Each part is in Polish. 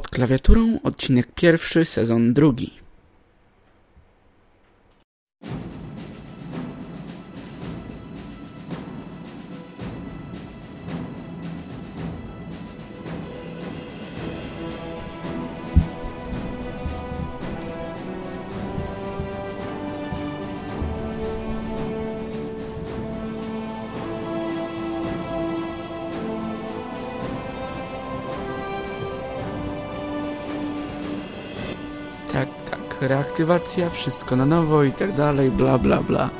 Pod klawiaturą odcinek pierwszy, sezon drugi. Wszystko na nowo i tak dalej, bla bla bla.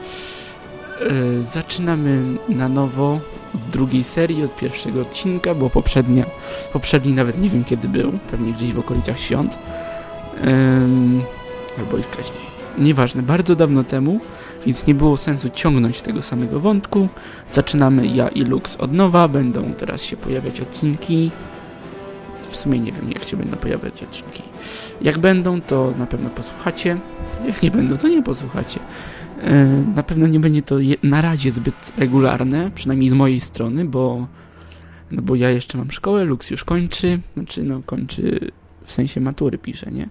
Yy, zaczynamy na nowo od drugiej serii, od pierwszego odcinka, bo poprzednia, poprzedni nawet nie wiem kiedy był, pewnie gdzieś w okolicach świąt. Albo i wcześniej. Nieważne, bardzo dawno temu, więc nie było sensu ciągnąć tego samego wątku. Zaczynamy ja i Lux od nowa, będą teraz się pojawiać odcinki. W sumie nie wiem, jak się będą pojawiać odcinki. Jak będą, to na pewno posłuchacie. Jak nie będą, to nie posłuchacie. Yy, Na pewno nie będzie to na razie zbyt regularne, przynajmniej z mojej strony, bo, no bo ja jeszcze mam szkołę, Lux już kończy, znaczy no kończy w sensie matury pisze, nie?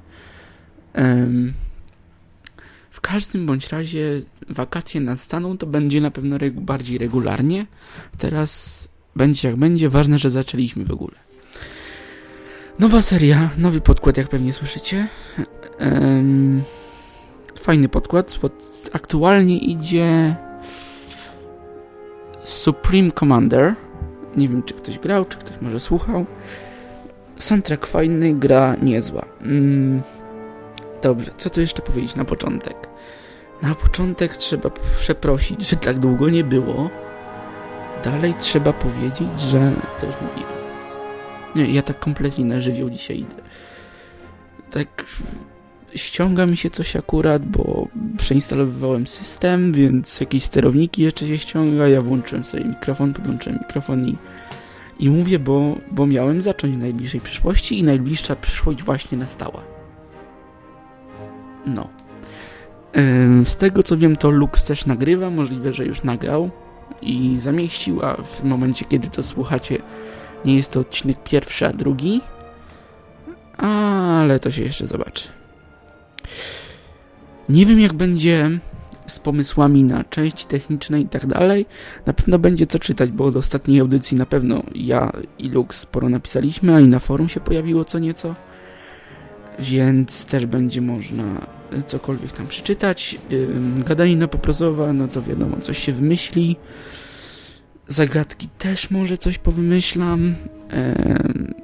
W każdym bądź razie wakacje nastaną, to będzie na pewno regu- bardziej regularnie. Teraz będzie jak będzie, ważne, że zaczęliśmy w ogóle. Nowa seria, nowy podkład, jak pewnie słyszycie. Em, fajny podkład. Pod, aktualnie idzie Supreme Commander. Nie wiem, czy ktoś grał, czy ktoś może słuchał. Soundtrack fajny, gra niezła. Mm, dobrze, co tu jeszcze powiedzieć na początek? Na początek trzeba przeprosić, że tak długo nie było. Dalej trzeba powiedzieć, że... To już mówiłem. Nie, ja tak kompletnie na żywioł dzisiaj idę. Tak ściąga mi się coś akurat, bo przeinstalowywałem system, więc jakieś sterowniki jeszcze się ściąga. Ja włączyłem sobie mikrofon, podłączyłem mikrofon i, i mówię, bo, bo miałem zacząć w najbliższej przyszłości i najbliższa przyszłość właśnie nastała. No. Z tego co wiem, to Lux też nagrywa, możliwe, że już nagrał i zamieścił, a w momencie, kiedy to słuchacie, nie jest to odcinek pierwszy, a drugi. Ale to się jeszcze zobaczy. Nie wiem, jak będzie z pomysłami na części techniczne i tak dalej. Na pewno będzie co czytać, bo od ostatniej audycji na pewno ja i Lux sporo napisaliśmy, a i na forum się pojawiło co nieco. Więc też będzie można cokolwiek tam przeczytać. Gadanina poprosowa, no to wiadomo, coś się wymyśli. Zagadki też może coś powymyślam.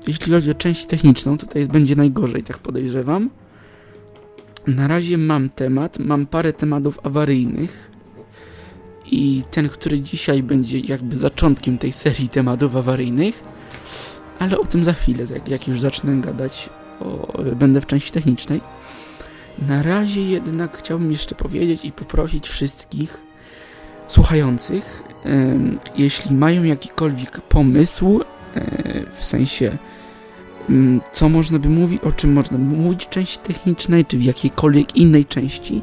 Jeśli chodzi o część techniczną, tutaj będzie najgorzej, tak podejrzewam. Na razie mam temat, mam parę tematów awaryjnych. I ten, który dzisiaj będzie jakby zaczątkiem tej serii tematów awaryjnych. Ale o tym za chwilę, jak, jak już zacznę gadać, o, będę w części technicznej. Na razie jednak chciałbym jeszcze powiedzieć i poprosić wszystkich słuchających, jeśli mają jakikolwiek pomysł, e, w sensie mm, co można by mówić, o czym można by mówić w części technicznej, czy w jakiejkolwiek innej części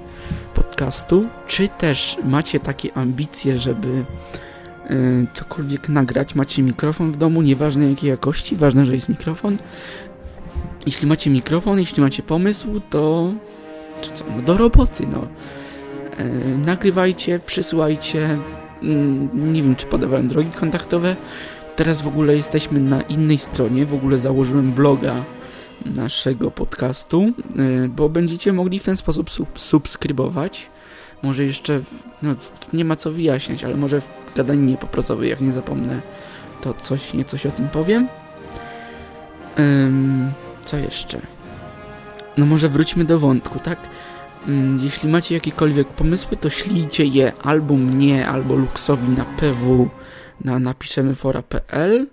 podcastu, czy też macie takie ambicje, żeby e, cokolwiek nagrać, macie mikrofon w domu, nieważne jakiej jakości, ważne, że jest mikrofon. Jeśli macie mikrofon, jeśli macie pomysł, to czy co, no do roboty, no. E, nagrywajcie, przysyłajcie. Mm, Nie wiem, czy podawałem drogi kontaktowe. Teraz w ogóle jesteśmy na innej stronie. W ogóle założyłem bloga naszego podcastu, e, bo będziecie mogli w ten sposób sub subskrybować. Może jeszcze, w, no, nie ma co wyjaśniać, ale może w gadaninie poprocowej, jak nie zapomnę, to coś, niecoś o tym powiem. Co jeszcze? No może wróćmy do wątku, tak? Mm, Jeśli macie jakiekolwiek pomysły, to ślijcie je albo mnie, albo Luxowi na pw na napiszemyfora.pl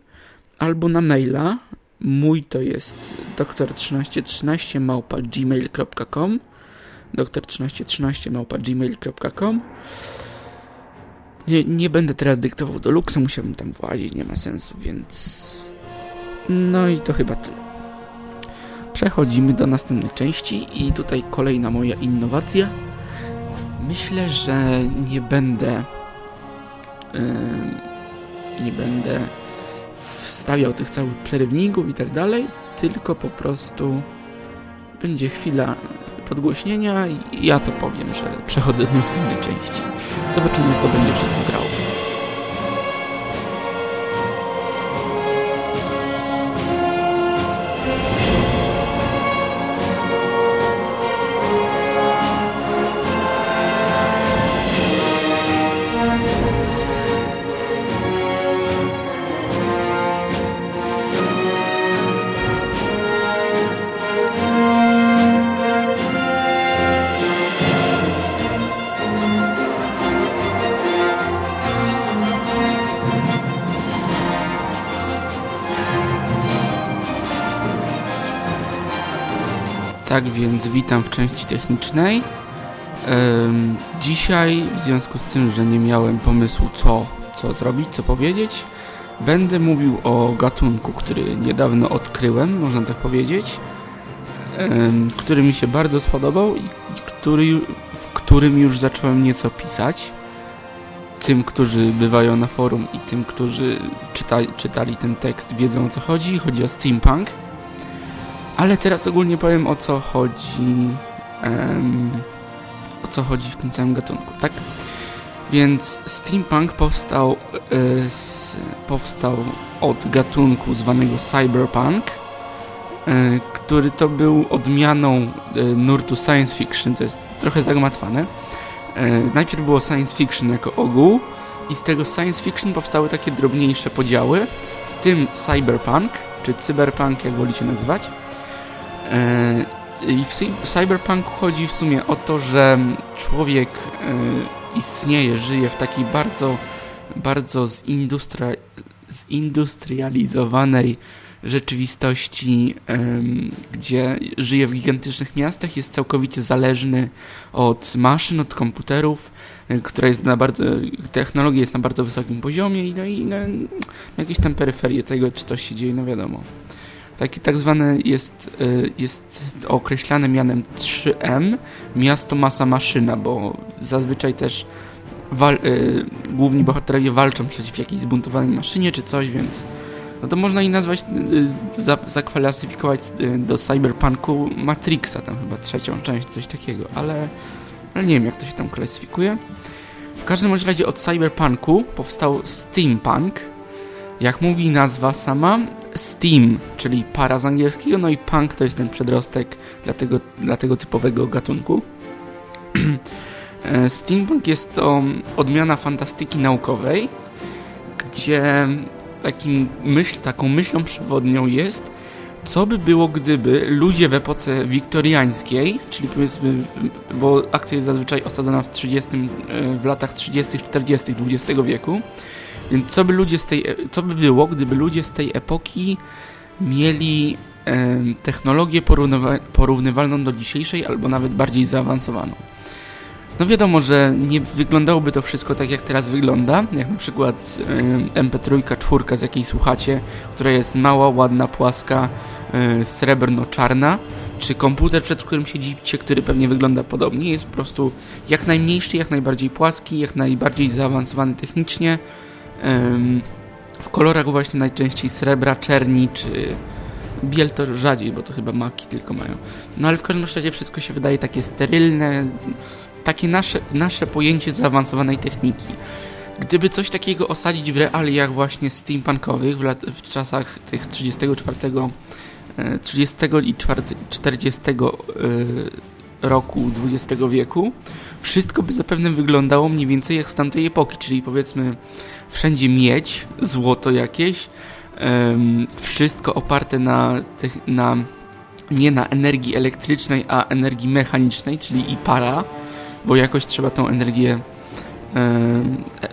albo na maila. Mój to jest doktor1313 małpa gmail.com doktor1313 małpa gmail.com nie, nie będę teraz dyktował do Luxa, musiałbym tam włazić, nie ma sensu, więc... No i to chyba tyle. Przechodzimy do następnej części i tutaj kolejna moja innowacja. Myślę, że nie będę ym, nie będę wstawiał tych całych przerywników i tak dalej, tylko po prostu będzie chwila podgłośnienia i ja to powiem, że przechodzę do następnej części. Zobaczymy, jak to będzie wszystko grało. Tak więc witam w części technicznej. Dzisiaj, w związku z tym, że nie miałem pomysłu, co, co zrobić, co powiedzieć, będę mówił o gatunku, który niedawno odkryłem, można tak powiedzieć, który mi się bardzo spodobał i który, w którym już zacząłem nieco pisać. Tym, którzy bywają na forum i tym, którzy czyta, czytali ten tekst, wiedzą o co chodzi. Chodzi o steampunk. Ale teraz ogólnie powiem o co chodzi. Um, o co chodzi w tym całym gatunku, tak? Więc steampunk powstał, y, z, powstał od gatunku zwanego cyberpunk, y, który to był odmianą y, nurtu science fiction. To jest trochę zagmatwane. najpierw było science fiction jako ogół i z tego science fiction powstały takie drobniejsze podziały, w tym cyberpunk, czy cyberpunk, jak wolicie nazywać E, I w cyberpunku chodzi w sumie o to, że człowiek e, istnieje, żyje w takiej bardzo, bardzo zindustrializowanej rzeczywistości, gdzie żyje w gigantycznych miastach, jest całkowicie zależny od maszyn, od komputerów, e, która jest na bardzo, technologia jest na bardzo wysokim poziomie i, no, i no, jakieś tam peryferie tego, czy coś się dzieje, no wiadomo. Taki tak zwany jest, y, jest określany mianem 3M, miasto, masa, maszyna, bo zazwyczaj też wal, y, główni bohaterowie walczą przeciw jakiejś zbuntowanej maszynie czy coś, więc no to można i nazwać, y, za, zaklasyfikować do cyberpunku Matrixa, tam chyba trzecią część, coś takiego, ale, ale nie wiem jak to się tam klasyfikuje. W każdym razie od cyberpunku powstał steampunk, jak mówi nazwa sama, steam, czyli para z angielskiego, no i punk to jest ten przedrostek dla tego, dla tego typowego gatunku. E, steampunk jest to odmiana fantastyki naukowej, gdzie takim myśl, taką myślą przewodnią jest, co by było, gdyby ludzie w epoce wiktoriańskiej, czyli powiedzmy, bo akcja jest zazwyczaj osadzona w, 30, e, w latach 30., 40. XX wieku, więc co by ludzie z tej, co by było, gdyby ludzie z tej epoki mieli e, technologię porównywalną do dzisiejszej, albo nawet bardziej zaawansowaną? No wiadomo, że nie wyglądałoby to wszystko tak, jak teraz wygląda, jak na przykład e, MP3 czwórka, z jakiej słuchacie, która jest mała, ładna, płaska, e, srebrno-czarna, czy komputer, przed którym siedzicie, który pewnie wygląda podobnie, jest po prostu jak najmniejszy, jak najbardziej płaski, jak najbardziej zaawansowany technicznie, w kolorach właśnie najczęściej srebra, czerni czy biel to rzadziej, bo to chyba maki tylko mają. No ale w każdym razie wszystko się wydaje takie sterylne, takie nasze, nasze pojęcie zaawansowanej techniki. Gdyby coś takiego osadzić w realiach właśnie steampunkowych w, lat, w czasach tych 34, 30 e, i 40 e, roku XX wieku, wszystko by zapewne wyglądało mniej więcej jak z tamtej epoki, czyli powiedzmy wszędzie miedź, złoto jakieś, wszystko oparte na, na nie na energii elektrycznej, a energii mechanicznej, czyli i para, bo jakoś trzeba tą energię,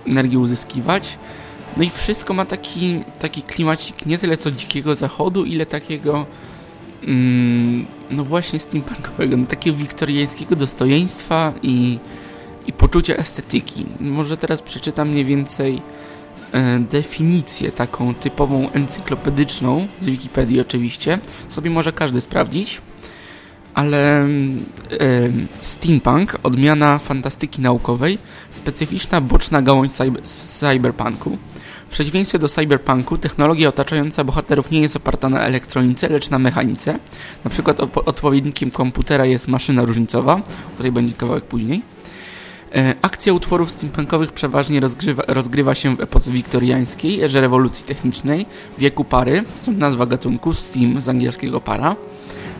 energię uzyskiwać. No i wszystko ma taki, taki klimacik nie tyle co dzikiego zachodu, ile takiego mm, no właśnie steampunkowego, no takiego wiktoriańskiego dostojeństwa i, i poczucia estetyki. Może teraz przeczytam mniej więcej definicję taką typową encyklopedyczną z Wikipedii oczywiście, sobie może każdy sprawdzić, ale e, steampunk, odmiana fantastyki naukowej, specyficzna boczna gałąź cyber, cyberpunku. W przeciwieństwie do cyberpunku, technologia otaczająca bohaterów nie jest oparta na elektronice, lecz na mechanice. Na przykład odpowiednikiem komputera jest maszyna różnicowa, o której będzie kawałek później. E, akcja utworów steampunkowych przeważnie rozgrywa, rozgrywa się w epoce wiktoriańskiej, erze rewolucji technicznej, wieku pary, stąd nazwa gatunku steam z angielskiego para,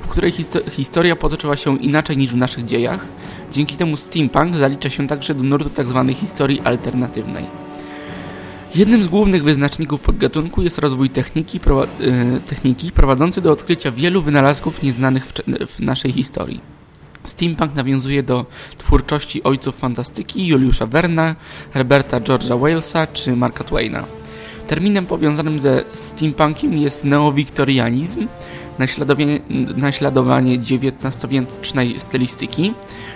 w której histo historia potoczyła się inaczej niż w naszych dziejach. Dzięki temu steampunk zalicza się także do nurtu tzw. Tak historii alternatywnej. Jednym z głównych wyznaczników podgatunku jest rozwój techniki, yy, techniki prowadzący do odkrycia wielu wynalazków nieznanych w, w naszej historii. Steampunk nawiązuje do twórczości ojców fantastyki Juliusza Verna, Herberta George'a Walesa czy Marka Twaina. Terminem powiązanym ze steampunkiem jest neowiktorianizm, naśladowanie, XIX-wiecznej stylistyki,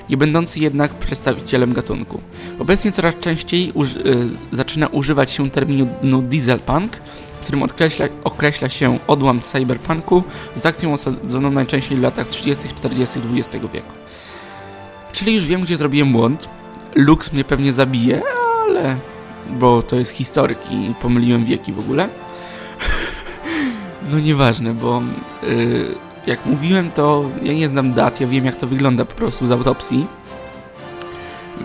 nie będący jednak przedstawicielem gatunku. Obecnie coraz częściej y, zaczyna używać się terminu dieselpunk, którym określa, określa się odłam cyberpunku z akcją osadzoną najczęściej w latach 30., 40. XX wieku. Czyli już wiem, gdzie zrobiłem błąd. Lux mnie pewnie zabije, ale... bo to jest historyk i pomyliłem wieki w ogóle. no nieważne, bo yy, jak mówiłem, to ja nie znam dat, ja wiem jak to wygląda po prostu z autopsji.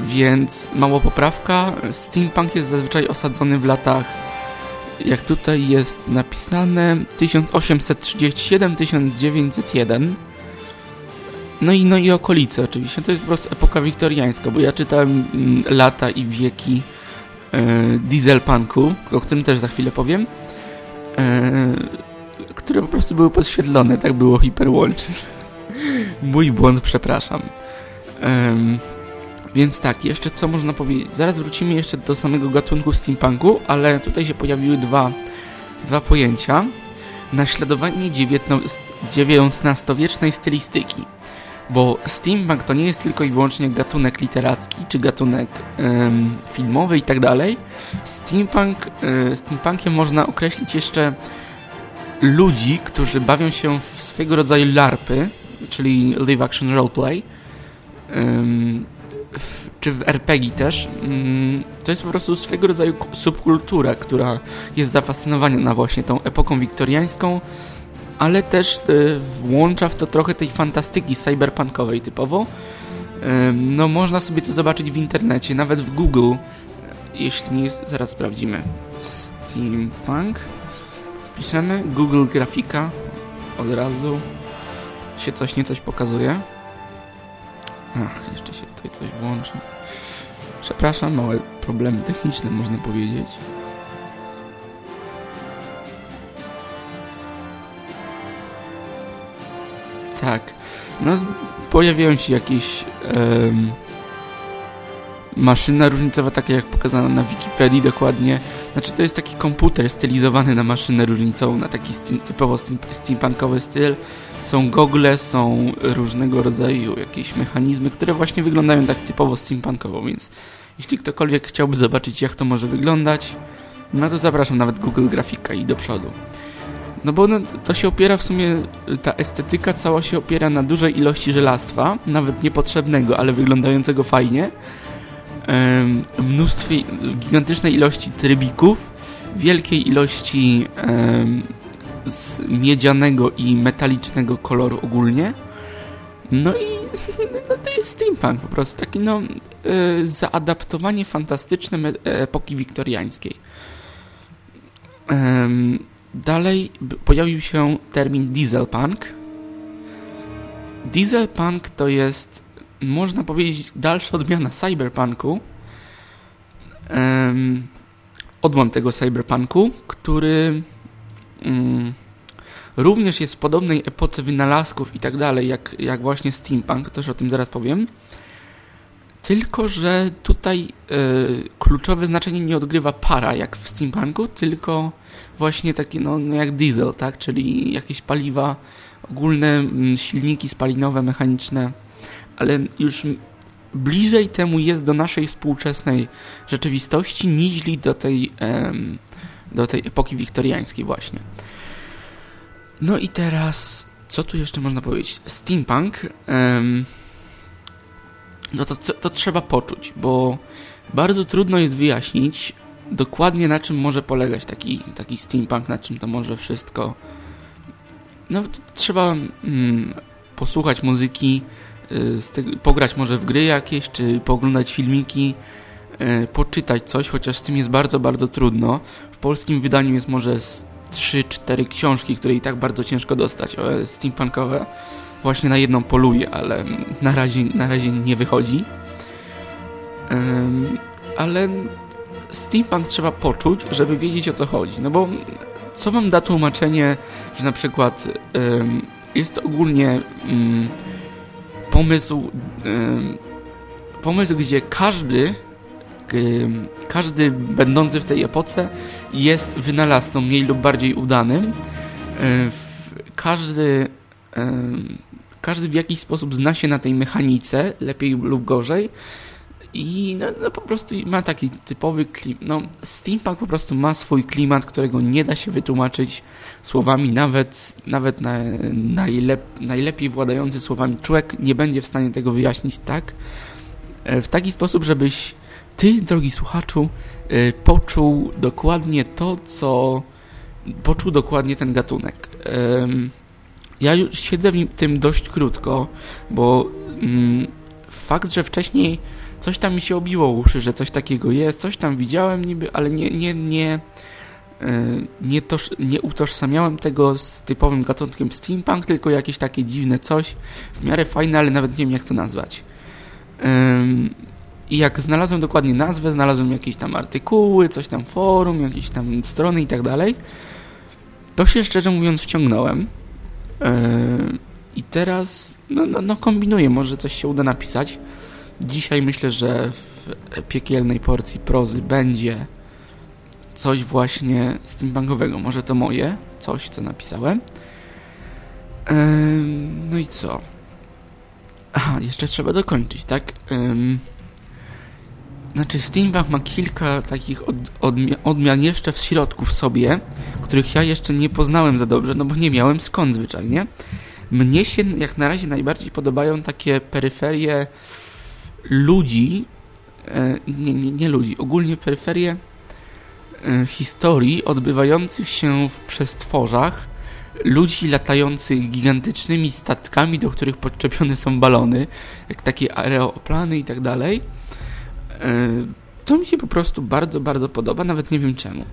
Więc mała poprawka. Steampunk jest zazwyczaj osadzony w latach jak tutaj jest napisane 1837-1901 no i, no i okolice oczywiście. To jest po prostu epoka wiktoriańska, bo ja czytałem mm, lata i wieki e, dieselpunku, o którym też za chwilę powiem, e, które po prostu były podświetlone, tak było hiperłączy. Mój błąd, przepraszam. E, więc tak, jeszcze co można powiedzieć? Zaraz wrócimy jeszcze do samego gatunku steampunku, ale tutaj się pojawiły dwa, dwa pojęcia. Naśladowanie XIX-wiecznej stylistyki. Bo steampunk to nie jest tylko i wyłącznie gatunek literacki, czy gatunek ym, filmowy i tak dalej. Steampunk, y, steampunkiem można określić jeszcze ludzi, którzy bawią się w swego rodzaju larpy, czyli live action roleplay, ym, w, czy w RPG też, mm, to jest po prostu swego rodzaju subkultura, która jest zafascynowana właśnie tą epoką wiktoriańską, ale też e, włącza w to trochę tej fantastyki cyberpunkowej typowo. No można sobie to zobaczyć w internecie, nawet w Google, jeśli nie zaraz sprawdzimy. Steampunk. Wpiszemy Google grafika. Od razu się coś nie coś pokazuje. Ach, jeszcze się tutaj coś włączy. Przepraszam, małe problemy techniczne można powiedzieć. Tak. No, pojawiają się jakieś um, maszyna różnicowa, taka jak pokazano na Wikipedii dokładnie. Znaczy to jest taki komputer stylizowany na maszynę różnicową, na taki typowo steampunkowy styl. Są gogle, są różnego rodzaju jakieś mechanizmy, które właśnie wyglądają tak typowo steampunkowo, więc jeśli ktokolwiek chciałby zobaczyć jak to może wyglądać, no to zapraszam nawet Google Grafika i do przodu. No bo no, to się opiera w sumie, ta estetyka cała się opiera na dużej ilości żelastwa, nawet niepotrzebnego, ale wyglądającego fajnie, mnóstwie, gigantycznej ilości trybików, wielkiej ilości z miedzianego i metalicznego koloru ogólnie. No i no to jest steampunk po prostu, taki no e, zaadaptowanie fantastyczne epoki wiktoriańskiej. Dalej pojawił się termin dieselpunk. Dieselpunk to jest, można powiedzieć, dalsza odmiana cyberpunku. Um, odłam tego cyberpunku, który um, również jest w podobnej epoce wynalazków i tak dalej, jak, jak właśnie steampunk, też o tym zaraz powiem. Tylko, że tutaj y, kluczowe znaczenie nie odgrywa para, jak w steampunku, tylko właśnie taki, no, no jak diesel, tak? Czyli jakieś paliwa, ogólne mm, silniki spalinowe, mechaniczne, ale już bliżej temu jest do naszej współczesnej rzeczywistości niż do tej, do tej epoki wiktoriańskiej właśnie. No i teraz, co tu jeszcze można powiedzieć? Steampunk, no to, to, to trzeba poczuć, bo bardzo trudno jest wyjaśnić, dokładnie na czym może polegać taki, taki steampunk, na czym to może wszystko. No, trzeba mm, posłuchać muzyki, y, pograć może w gry jakieś, czy pooglądać filmiki, y, poczytać coś, chociaż z tym jest bardzo, bardzo trudno. W polskim wydaniu jest może 3-4 książki, które i tak bardzo ciężko dostać, steampunkowe. Właśnie na jedną poluję, ale na razie, na razie nie wychodzi. ale steampunk trzeba poczuć, żeby wiedzieć o co chodzi. No bo co wam da tłumaczenie, że na przykład jest to ogólnie pomysł, pomysł, gdzie każdy każdy będący w tej epoce jest wynalazcą mniej lub bardziej udanym. Każdy, każdy w jakiś sposób zna się na tej mechanice, lepiej lub gorzej. I no, no po prostu ma taki typowy klimat. No, steampunk po prostu ma swój klimat, którego nie da się wytłumaczyć słowami, nawet, nawet na, najlep, najlepiej władający słowami człowiek nie będzie w stanie tego wyjaśnić tak, e, w taki sposób, żebyś ty, drogi słuchaczu, e, poczuł dokładnie to, co poczuł dokładnie ten gatunek. Ja już siedzę w tym dość krótko, bo mm, fakt, że wcześniej coś tam mi się obiło uszy, że coś takiego jest, coś tam widziałem niby, ale nie, nie, nie, e, nie, toż, nie utożsamiałem tego z typowym gatunkiem steampunk, tylko jakieś takie dziwne coś, w miarę fajne, ale nawet nie wiem jak to nazwać. I jak znalazłem dokładnie nazwę, znalazłem jakieś tam artykuły, coś tam forum, jakieś tam strony i tak dalej, to się szczerze mówiąc wciągnąłem. E, I teraz no, no, no kombinuję, może coś się uda napisać. Dzisiaj myślę, że w piekielnej porcji prozy będzie coś właśnie steampunkowego. Może to moje, coś co napisałem. no i co? Aha, jeszcze trzeba dokończyć, tak? Znaczy steampunk ma kilka takich od, odmi odmian jeszcze w środku w sobie, których ja jeszcze nie poznałem za dobrze, no bo nie miałem skąd zwyczajnie. Mnie się jak na razie najbardziej podobają takie peryferie ludzi, e, nie, nie, nie ludzi, ogólnie peryferię e, historii odbywających się w przestworzach, ludzi latających gigantycznymi statkami, do których podczepione są balony, jak takie aeroplany i tak dalej. E, to mi się po prostu bardzo, bardzo podoba, nawet nie wiem czemu.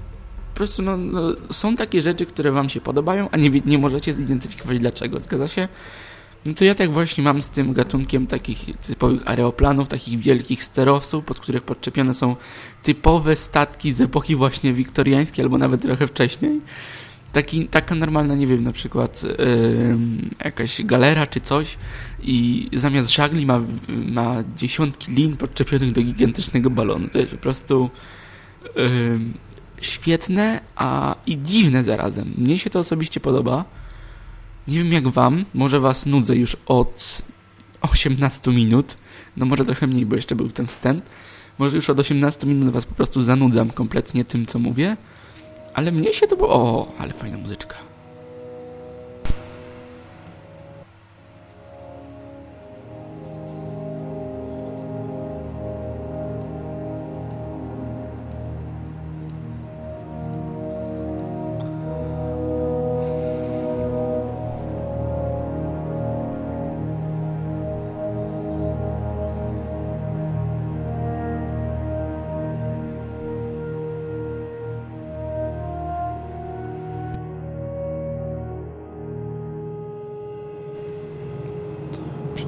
Po prostu no, no, są takie rzeczy, które wam się podobają, a nie, nie możecie zidentyfikować dlaczego. Zgadza się? No to ja tak właśnie mam z tym gatunkiem takich typowych aeroplanów, takich wielkich sterowców, pod których podczepione są typowe statki z epoki właśnie wiktoriańskiej, albo nawet trochę wcześniej. Taki, taka normalna, nie wiem, na przykład yy, jakaś galera czy coś i zamiast żagli ma, ma dziesiątki lin podczepionych do gigantycznego balonu. To jest po prostu yy, świetne, a i dziwne zarazem. Mnie się to osobiście podoba. Nie wiem jak wam, może was nudzę już od 18 minut, no może trochę mniej, bo jeszcze był ten wstęp. Może już od 18 minut was po prostu zanudzam kompletnie tym, co mówię. Ale mnie się to było... O, ale fajna muzyczka.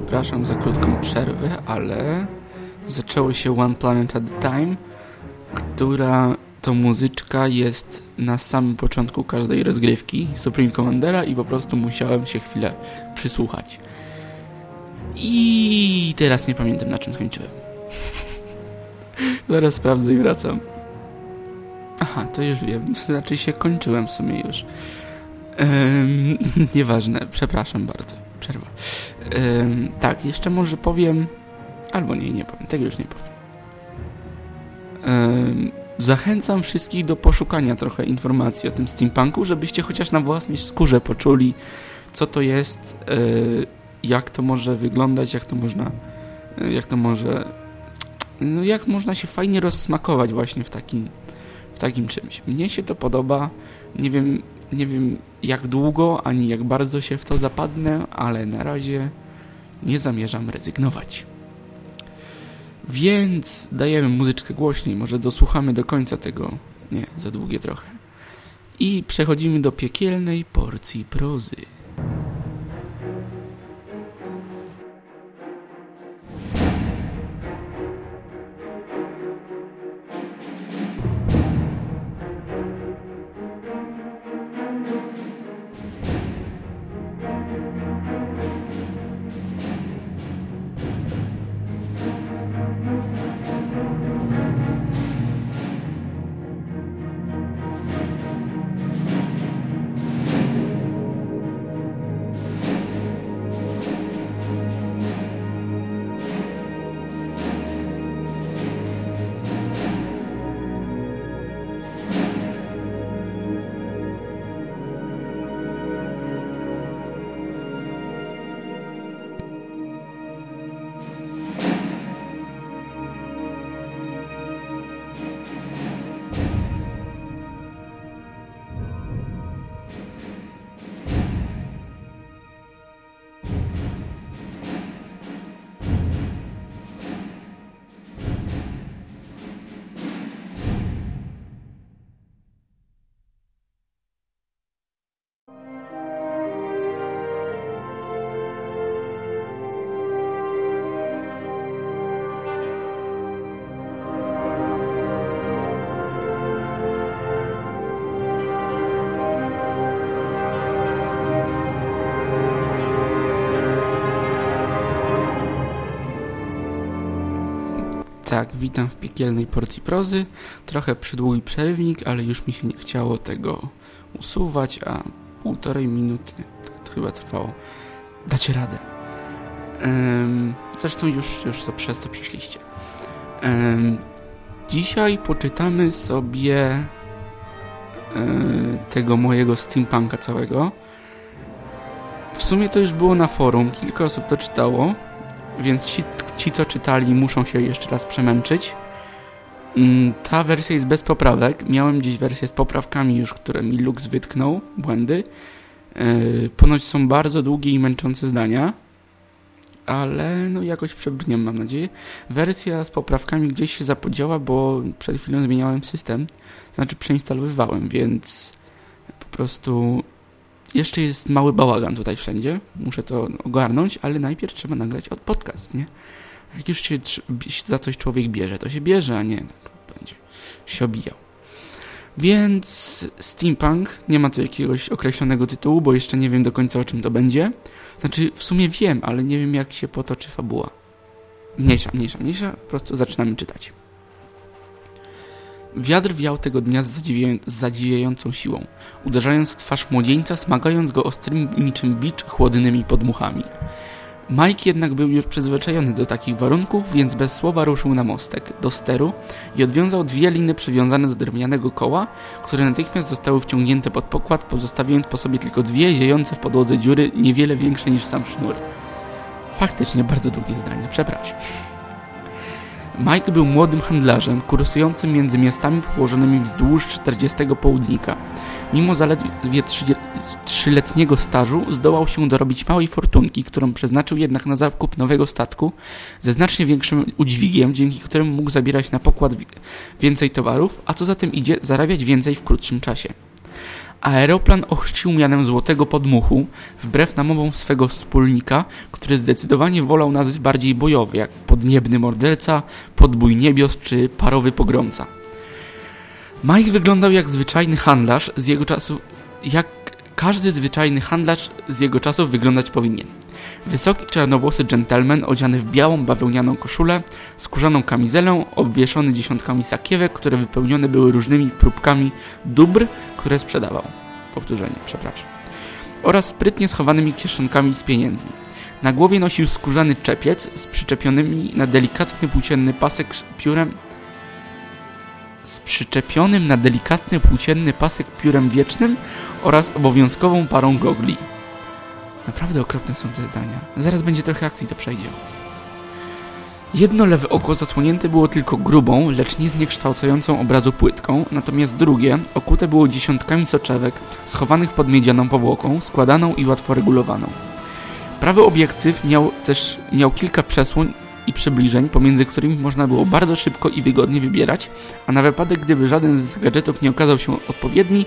Przepraszam za krótką przerwę, ale zaczęło się One Planet at a Time, która to muzyczka jest na samym początku każdej rozgrywki Supreme Commandera i po prostu musiałem się chwilę przysłuchać. I teraz nie pamiętam na czym skończyłem. Zaraz sprawdzę i wracam. Aha, to już wiem. Znaczy się kończyłem w sumie już. Ehm, nieważne, przepraszam bardzo przerwa. Tak, jeszcze może powiem, albo nie, nie powiem, tego już nie powiem. Zachęcam wszystkich do poszukania trochę informacji o tym steampunku, żebyście chociaż na własnej skórze poczuli, co to jest, yy, jak to może wyglądać, jak to można, yy, jak to może, no jak można się fajnie rozsmakować właśnie w takim, w takim czymś. Mnie się to podoba, nie wiem, nie wiem jak długo, ani jak bardzo się w to zapadnę, ale na razie nie zamierzam rezygnować. Więc dajemy muzyczkę głośniej, może dosłuchamy do końca tego, nie, za długie trochę. I przechodzimy do piekielnej porcji prozy. Tak, witam w piekielnej porcji prozy. Trochę przydługi przerwnik, ale już mi się nie chciało tego usuwać, a półtorej minuty tak to chyba trwało. Dacie radę. Um, zresztą już, już to przez to przyszliście. Um, dzisiaj poczytamy sobie um, tego mojego steampunka całego. W sumie to już było na forum, kilka osób to czytało, więc ci, ci, co czytali, muszą się jeszcze raz przemęczyć. Mm, ta wersja jest bez poprawek. Miałem gdzieś wersję z poprawkami już, które mi Lux wytknął, błędy. Yy, ponoć są bardzo długie i męczące zdania, ale no jakoś przebrnię, mam nadzieję. Wersja z poprawkami gdzieś się zapodziała, bo przed chwilą zmieniałem system, znaczy przeinstalowywałem, więc po prostu jeszcze jest mały bałagan tutaj wszędzie. Muszę to ogarnąć, ale najpierw trzeba nagrać od podcast, nie? Jak już się za coś człowiek bierze, to się bierze, a nie tak będzie się obijał. Więc steampunk nie ma tu jakiegoś określonego tytułu, bo jeszcze nie wiem do końca o czym to będzie. Znaczy, w sumie wiem, ale nie wiem jak się potoczy fabuła. Mniejsza, mniejsza, mniejsza, po prostu zaczynamy czytać. Wiatr wiał tego dnia z, zadziwia zadziwiającą siłą, uderzając w twarz młodzieńca, smagając go ostrymi niczym bicz chłodnymi podmuchami. Mike jednak był już przyzwyczajony do takich warunków, więc bez słowa ruszył na mostek, do steru i odwiązał dwie liny przywiązane do drewnianego koła, które natychmiast zostały wciągnięte pod pokład, pozostawiając po sobie tylko dwie ziejące w podłodze dziury, niewiele większe niż sam sznur. Faktycznie bardzo długie zdanie, przepraszam. Mike był młodym handlarzem, kursującym między miastami położonymi wzdłuż 40 południka. Mimo zaledwie trzyletniego stażu zdołał się dorobić małej fortunki, którą przeznaczył jednak na zakup nowego statku ze znacznie większym udźwigiem, dzięki któremu mógł zabierać na pokład więcej towarów, a co za tym idzie, zarabiać więcej w krótszym czasie. Aeroplan ochrzcił mianem złotego podmuchu, wbrew namowom swego wspólnika, który zdecydowanie wolał nazwać bardziej bojowy, jak podniebny morderca, podbój niebios czy parowy pogromca. Mike wyglądał jak zwyczajny handlarz z jego czasów, jak każdy zwyczajny handlarz z jego czasów wyglądać powinien. Wysoki czarnowłosy gentleman odziany w białą bawełnianą koszulę, skórzaną kamizelę, obwieszony dziesiątkami sakiewek, które wypełnione były różnymi próbkami dóbr, które sprzedawał. Powtórzenie, przepraszam. Oraz sprytnie schowanymi kieszonkami z pieniędzmi. Na głowie nosił skórzany czepiec z przyczepionymi na delikatny płócienny pasek piórem z przyczepionym na delikatny płócienny pasek piórem wiecznym oraz obowiązkową parą gogli. Naprawdę okropne są te zdania. Zaraz będzie trochę akcji, to przejdzie. Jedno lewe oko zasłonięte było tylko grubą, lecz nie zniekształcającą obrazu płytką, natomiast drugie okute było dziesiątkami soczewek schowanych pod miedzianą powłoką, składaną i łatwo regulowaną. Prawy obiektyw miał też miał kilka przesłon i przybliżeń, pomiędzy którymi można było bardzo szybko i wygodnie wybierać, a na wypadek gdyby żaden z gadżetów nie okazał się odpowiedni,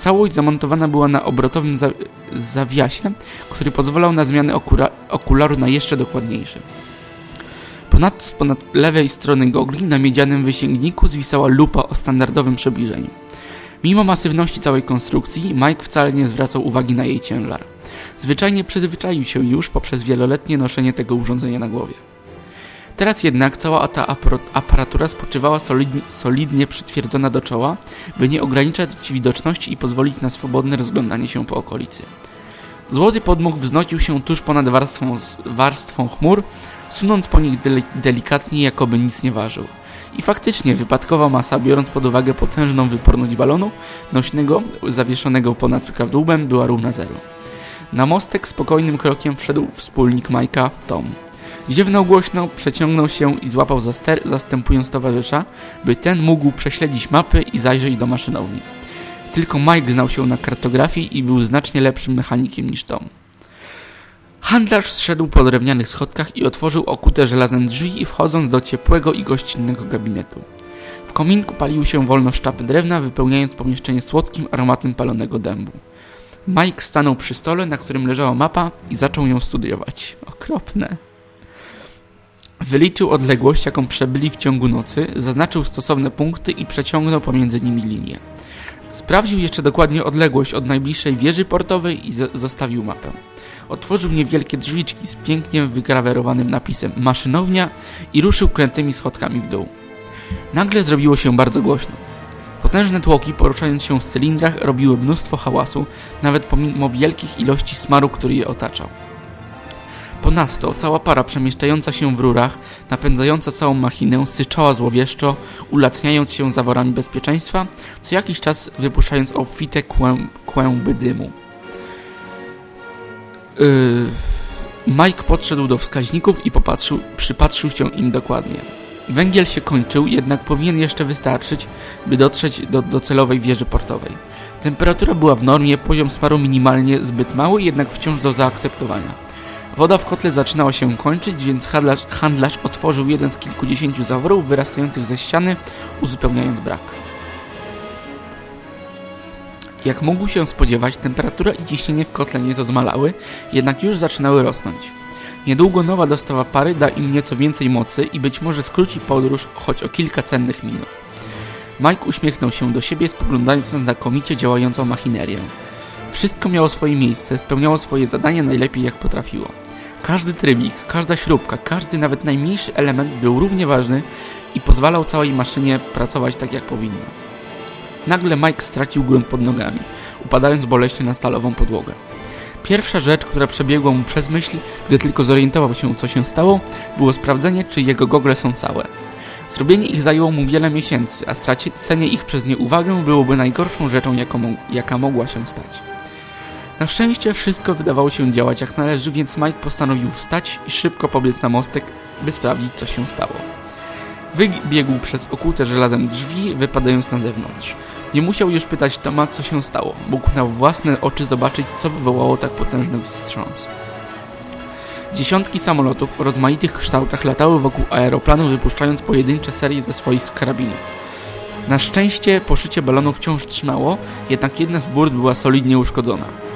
całość zamontowana była na obrotowym za zawiasie, który pozwalał na zmianę okularu na jeszcze dokładniejszy. Ponadto z ponad lewej strony gogli na miedzianym wysięgniku zwisała lupa o standardowym przybliżeniu. Mimo masywności całej konstrukcji, Mike wcale nie zwracał uwagi na jej ciężar. Zwyczajnie przyzwyczaił się już poprzez wieloletnie noszenie tego urządzenia na głowie. Teraz jednak cała ta aparatura spoczywała solidnie, przytwierdzona do czoła, by nie ograniczać widoczności i pozwolić na swobodne rozglądanie się po okolicy. Złoty podmuch wznosił się tuż ponad warstwą, warstwą chmur, sunąc po nich delikatnie, jakoby nic nie ważył. I faktycznie wypadkowa masa, biorąc pod uwagę potężną wyporność balonu nośnego zawieszonego ponad kadłubem, była równa zero. Na mostek spokojnym krokiem wszedł wspólnik Majka, Tom. Ziewnął głośno, przeciągnął się i złapał za ster, zastępując towarzysza, by ten mógł prześledzić mapy i zajrzeć do maszynowni. Tylko Mike znał się na kartografii i był znacznie lepszym mechanikiem niż Tom. Handlarz zszedł po drewnianych schodkach i otworzył okute żelazem drzwi, wchodząc do ciepłego i gościnnego gabinetu. W kominku palił się wolno szczapy drewna, wypełniając pomieszczenie słodkim aromatem palonego dębu. Mike stanął przy stole, na którym leżała mapa i zaczął ją studiować. Okropne. Wyliczył odległość, jaką przebyli w ciągu nocy, zaznaczył stosowne punkty i przeciągnął pomiędzy nimi linię. Sprawdził jeszcze dokładnie odległość od najbliższej wieży portowej i zostawił mapę. Otworzył niewielkie drzwiczki z pięknie wygrawerowanym napisem maszynownia i ruszył krętymi schodkami w dół. Nagle zrobiło się bardzo głośno. Potężne tłoki, poruszając się w cylindrach, robiły mnóstwo hałasu, nawet pomimo wielkich ilości smaru, który je otaczał. Ponadto cała para przemieszczająca się w rurach, napędzająca całą machinę, syczała złowieszczo, ulatniając się zaworami bezpieczeństwa, co jakiś czas wypuszczając obfite kłęby dymu. Yy, Mike podszedł do wskaźników i popatrzył, przypatrzył się im dokładnie. Węgiel się kończył, jednak powinien jeszcze wystarczyć, by dotrzeć do docelowej wieży portowej. Temperatura była w normie, poziom smaru minimalnie zbyt mały, jednak wciąż do zaakceptowania. Woda w kotle zaczynała się kończyć, więc handlarz, handlarz otworzył jeden z kilkudziesięciu zaworów wyrastających ze ściany, uzupełniając brak. Jak mógł się spodziewać, temperatura i ciśnienie w kotle nieco zmalały, jednak już zaczynały rosnąć. Niedługo nowa dostawa pary da im nieco więcej mocy i być może skróci podróż choć o kilka cennych minut. Mike uśmiechnął się do siebie, spoglądając na znakomicie działającą machinerię. Wszystko miało swoje miejsce, spełniało swoje zadanie najlepiej jak potrafiło. Każdy trybik, każda śrubka, każdy nawet najmniejszy element był równie ważny i pozwalał całej maszynie pracować tak jak powinno. Nagle Mike stracił grunt pod nogami, upadając boleśnie na stalową podłogę. Pierwsza rzecz, która przebiegła mu przez myśl, gdy tylko zorientował się, co się stało, było sprawdzenie, czy jego gogle są całe. Zrobienie ich zajęło mu wiele miesięcy, a stracenie ich przez nie uwagę byłoby najgorszą rzeczą, jaka mogła się stać. Na szczęście wszystko wydawało się działać jak należy, więc Mike postanowił wstać i szybko pobiec na mostek, by sprawdzić, co się stało. Wybiegł przez okute żelazem drzwi, wypadając na zewnątrz. Nie musiał już pytać Toma, co się stało. Mógł na własne oczy zobaczyć, co wywołało tak potężny wstrząs. Dziesiątki samolotów o rozmaitych kształtach latały wokół aeroplanu, wypuszczając pojedyncze serie ze swoich karabinów. Na szczęście poszycie balonu wciąż trzymało, jednak jedna z burt była solidnie uszkodzona.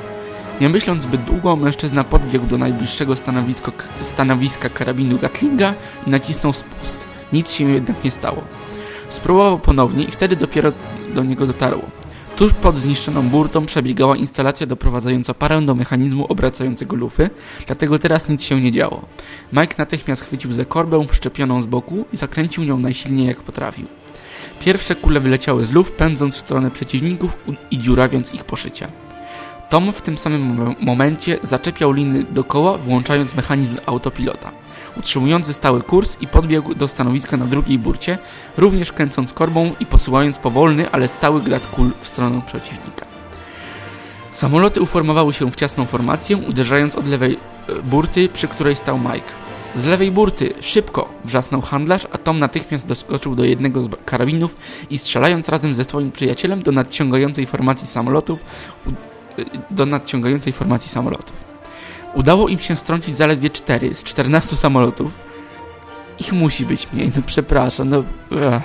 Nie myśląc zbyt długo, mężczyzna podbiegł do najbliższego stanowiska karabinu Gatlinga i nacisnął spust. Nic się jednak nie stało. Spróbował ponownie i wtedy dopiero do niego dotarło. Tuż pod zniszczoną burtą przebiegała instalacja doprowadzająca parę do mechanizmu obracającego lufy, dlatego teraz nic się nie działo. Mike natychmiast chwycił za korbę szczepioną z boku i zakręcił nią najsilniej jak potrafił. Pierwsze kule wyleciały z luf, pędząc w stronę przeciwników i dziurawiąc ich poszycia. Tom w tym samym momencie zaczepiał liny dokoła, włączając mechanizm autopilota. Utrzymujący stały kurs i podbiegł do stanowiska na drugiej burcie, również kręcąc korbą i posyłając powolny, ale stały grad kul w stronę przeciwnika. Samoloty uformowały się w ciasną formację, uderzając od lewej e, burty, przy której stał Mike. Z lewej burty, szybko! wrzasnął handlarz, a Tom natychmiast doskoczył do jednego z karabinów i strzelając razem ze swoim przyjacielem do nadciągającej formacji samolotów, do nadciągającej formacji samolotów. Udało im się strącić zaledwie 4 z 14 samolotów. Ich musi być mniej, no przepraszam, no... Ech.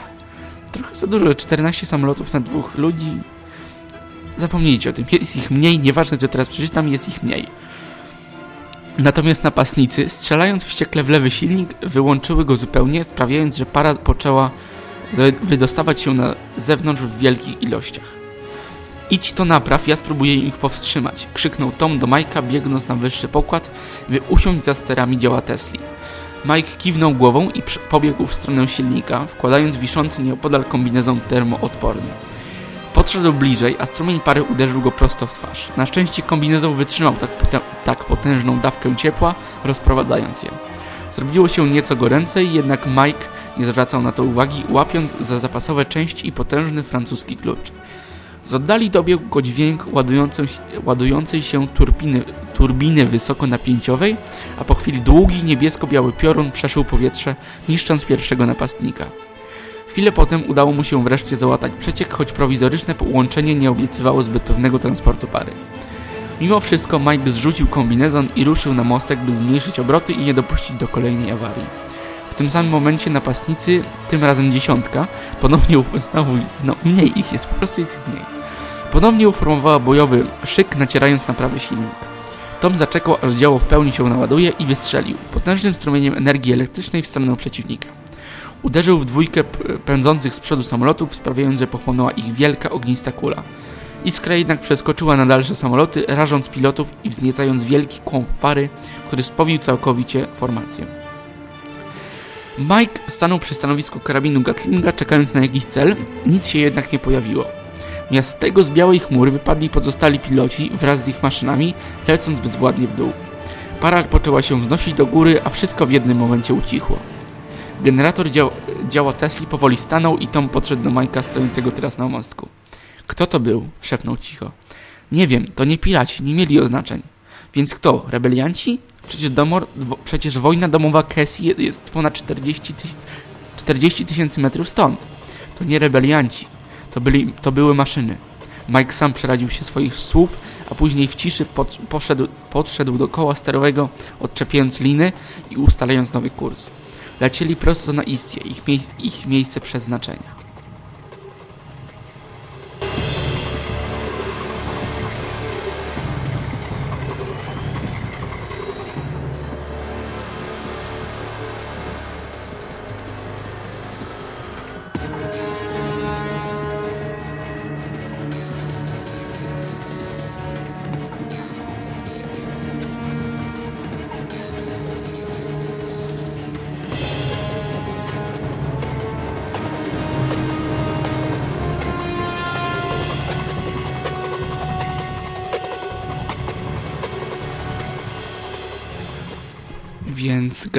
Trochę za dużo, 14 samolotów na dwóch ludzi. Zapomnijcie o tym, jest ich mniej, nieważne co teraz przeczytam, jest ich mniej. Natomiast napastnicy, strzelając wściekle w lewy silnik, wyłączyły go zupełnie, sprawiając, że para poczęła wydostawać się na zewnątrz w wielkich ilościach. Idź to napraw, ja spróbuję ich powstrzymać, krzyknął Tom do Majka, biegnąc na wyższy pokład, by usiąść za sterami dzieła Tesli. Mike kiwnął głową i pobiegł w stronę silnika, wkładając wiszący nieopodal kombinezon termoodporny. Podszedł bliżej, a strumień pary uderzył go prosto w twarz. Na szczęście kombinezon wytrzymał tak, tak potężną dawkę ciepła, rozprowadzając je. Zrobiło się nieco goręcej, jednak Mike nie zwracał na to uwagi, łapiąc za zapasowe części i potężny francuski klucz. Z oddali dobiegł dźwięk ładującej, ładującej się turbiny, turbiny wysokonapięciowej, a po chwili długi niebiesko-biały piorun przeszył powietrze, niszcząc pierwszego napastnika. Chwilę potem udało mu się wreszcie załatać przeciek, choć prowizoryczne połączenie nie obiecywało zbyt pewnego transportu pary. Mimo wszystko Mike zrzucił kombinezon i ruszył na mostek, by zmniejszyć obroty i nie dopuścić do kolejnej awarii. Tym samym momencie napastnicy, tym razem dziesiątka, ponownie znowu, znowu mniej ich jest, po prostu jest mniej. Ponownie uformowała bojowy szyk, nacierając na prawy silnik. Tom zaczekał, aż działo w pełni się naładuje i wystrzelił potężnym strumieniem energii elektrycznej w stronę przeciwnika. Uderzył w dwójkę pędzących z przodu samolotów, sprawiając, że pochłonęła ich wielka ognista kula. Iskra jednak przeskoczyła na dalsze samoloty, rażąc pilotów i wzniecając wielki kłąb pary, który spowił całkowicie formację. Mike stanął przy stanowisku karabinu Gatlinga, czekając na jakiś cel, nic się jednak nie pojawiło. Miast tego z białej chmury wypadli pozostali piloci wraz z ich maszynami, lecąc bezwładnie w dół. Para poczęła się wznosić do góry, a wszystko w jednym momencie ucichło. Generator dział działa Tesli powoli stanął i Tom podszedł do Majka stojącego teraz na mostku. Kto to był? szepnął cicho. Nie wiem, to nie piraci, nie mieli oznaczeń. Więc kto? Rebelianci? Przecież, domor, przecież wojna domowa Cassie jest ponad 40 tysięcy 40 tysięcy metrów stąd. To nie rebelianci. To, byli, to były maszyny. Mike sam przeradził się swoich słów, a później w ciszy pod, poszedł, podszedł do koła sterowego, odczepiając liny i ustalając nowy kurs. Lecieli prosto na Istię, ich, mie ich miejsce przeznaczenia.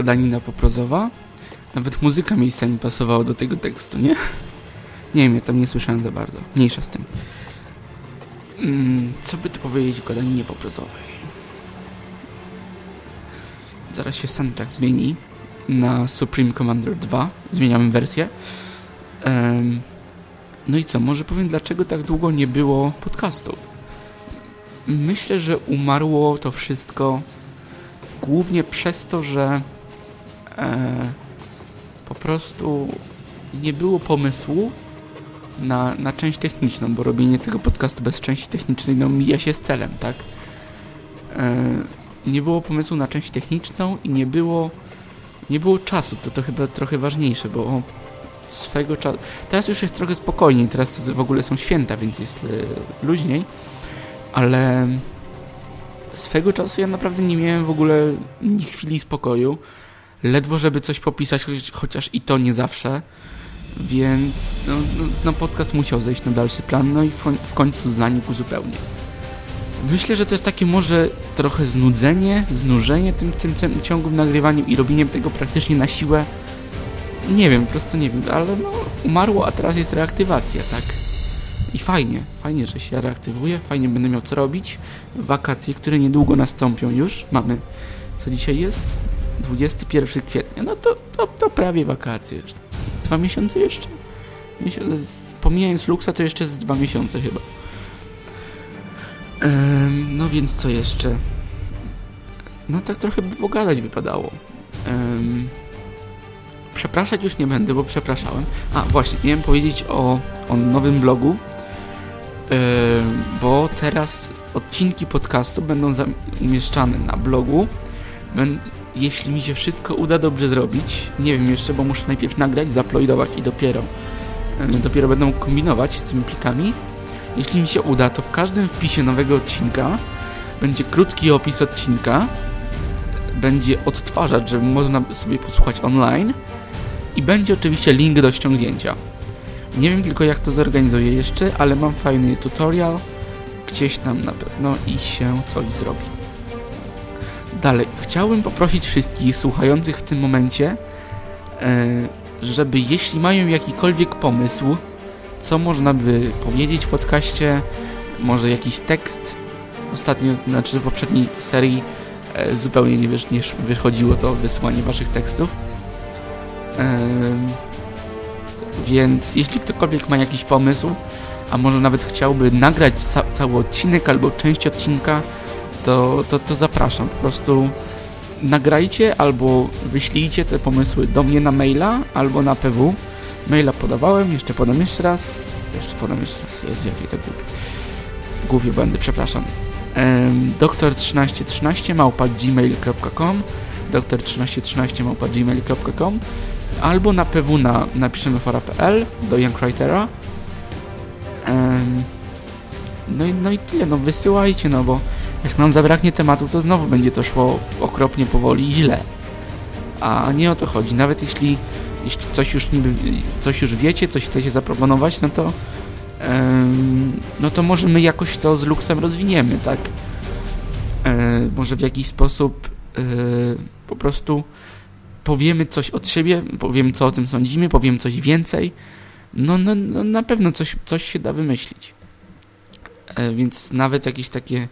Gadanina poprozowa. Nawet muzyka miejscami pasowała do tego tekstu, nie? Nie wiem, ja tam nie słyszałem za bardzo. Mniejsza z tym. Mm, co by tu powiedzieć o gadaninie poprozowej? Zaraz się soundtrack zmieni na Supreme Commander 2. Zmieniamy wersję. Um, no i co? Może powiem, dlaczego tak długo nie było podcastu. Myślę, że umarło to wszystko głównie przez to, że po prostu nie było pomysłu na, na część techniczną, bo robienie tego podcastu bez części technicznej no, mija się z celem, tak? E, nie było pomysłu na część techniczną i nie było nie było czasu, to to chyba trochę ważniejsze, bo swego czasu... Teraz już jest trochę spokojniej, teraz to w ogóle są święta, więc jest e, luźniej, ale swego czasu ja naprawdę nie miałem w ogóle ni chwili spokoju. Ledwo, żeby coś popisać, choć, chociaż i to nie zawsze. Więc no, no, no, podcast musiał zejść na dalszy plan, no i w, w końcu zanikł zupełnie. Myślę, że to jest takie może trochę znudzenie, znużenie tym, tym, tym ciągłym nagrywaniem i robieniem tego praktycznie na siłę. Nie wiem, po prostu nie wiem, ale no umarło, a teraz jest reaktywacja, tak? I fajnie, fajnie, że się reaktywuje, fajnie będę miał co robić. Wakacje, które niedługo nastąpią już. Mamy, co dzisiaj jest? 21 kwietnia, no to, to, to prawie wakacje jeszcze. Dwa miesiące jeszcze? Miesiąc, pomijając Luxa, to jeszcze z dwa miesiące chyba. Ym, no więc co jeszcze? No tak trochę by pogadać wypadało. Ym, przepraszać już nie będę, bo przepraszałem. A właśnie, miałem powiedzieć o, o nowym blogu, yy, bo teraz odcinki podcastu będą umieszczane na blogu. Jeśli mi się wszystko uda dobrze zrobić, nie wiem jeszcze, bo muszę najpierw nagrać, zaploidować i dopiero, yy, dopiero będą kombinować z tymi plikami. Jeśli mi się uda, to w każdym wpisie nowego odcinka będzie krótki opis odcinka, będzie odtwarzać, żeby można sobie posłuchać online i będzie oczywiście link do ściągnięcia. Nie wiem tylko jak to zorganizuję jeszcze, ale mam fajny tutorial, gdzieś tam na pewno i się coś zrobi. Dalej, chciałbym poprosić wszystkich słuchających w tym momencie, e, żeby jeśli mają jakikolwiek pomysł, co można by powiedzieć w podcaście, może jakiś tekst. Ostatnio, znaczy w poprzedniej serii e, zupełnie nie, nie wychodziło to wysłanie waszych tekstów. Więc jeśli ktokolwiek ma jakiś pomysł, a może nawet chciałby nagrać cały odcinek albo część odcinka, to, to, to zapraszam. Po prostu nagrajcie albo wyślijcie te pomysły do mnie na maila albo na PW. Maila podawałem, jeszcze podam jeszcze raz. Jeszcze podam jeszcze raz. Jezu, jakie to głupie. Głupie będę, przepraszam. doktor1313 małpa gmail.com doktor1313 małpa gmail.com albo na PW na, napiszemy fora.pl do Youngwritera. Um, no, i, no i tyle, no wysyłajcie, no bo jak nam zabraknie tematu, to znowu będzie to szło okropnie powoli i źle. A nie o to chodzi. Nawet jeśli, jeśli coś, już niby, coś już wiecie, coś chcecie zaproponować, no to no to może my jakoś to z Luxem rozwiniemy, tak? Um, może w jakiś sposób um, po prostu powiemy coś od siebie, powiemy co o tym sądzimy, powiemy coś więcej, no, no, no na pewno coś, coś się da wymyślić. E, więc nawet jakieś takie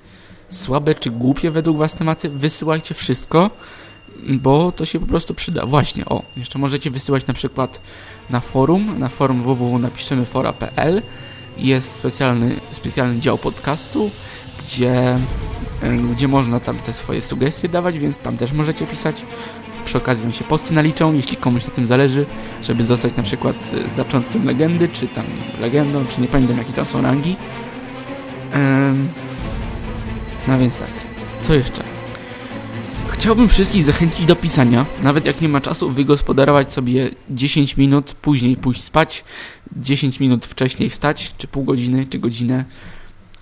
słabe czy głupie według Was tematy, wysyłajcie wszystko, bo to się po prostu przyda. Właśnie, o, jeszcze możecie wysyłać na przykład na forum, na forum www napiszemy fora.pl jest specjalny, specjalny dział podcastu, gdzie, e, gdzie można tam te swoje sugestie dawać, więc tam też możecie pisać przy okazji wam się posty naliczą, jeśli komuś na tym zależy, żeby zostać na przykład e, zaczątkiem legendy, czy tam legendą, czy nie pamiętam jakie tam są rangi. Um, no więc tak, co jeszcze? Chciałbym wszystkich zachęcić do pisania, nawet jak nie ma czasu, wygospodarować sobie 10 minut, później pójść spać, 10 minut wcześniej wstać, czy pół godziny, czy godzinę,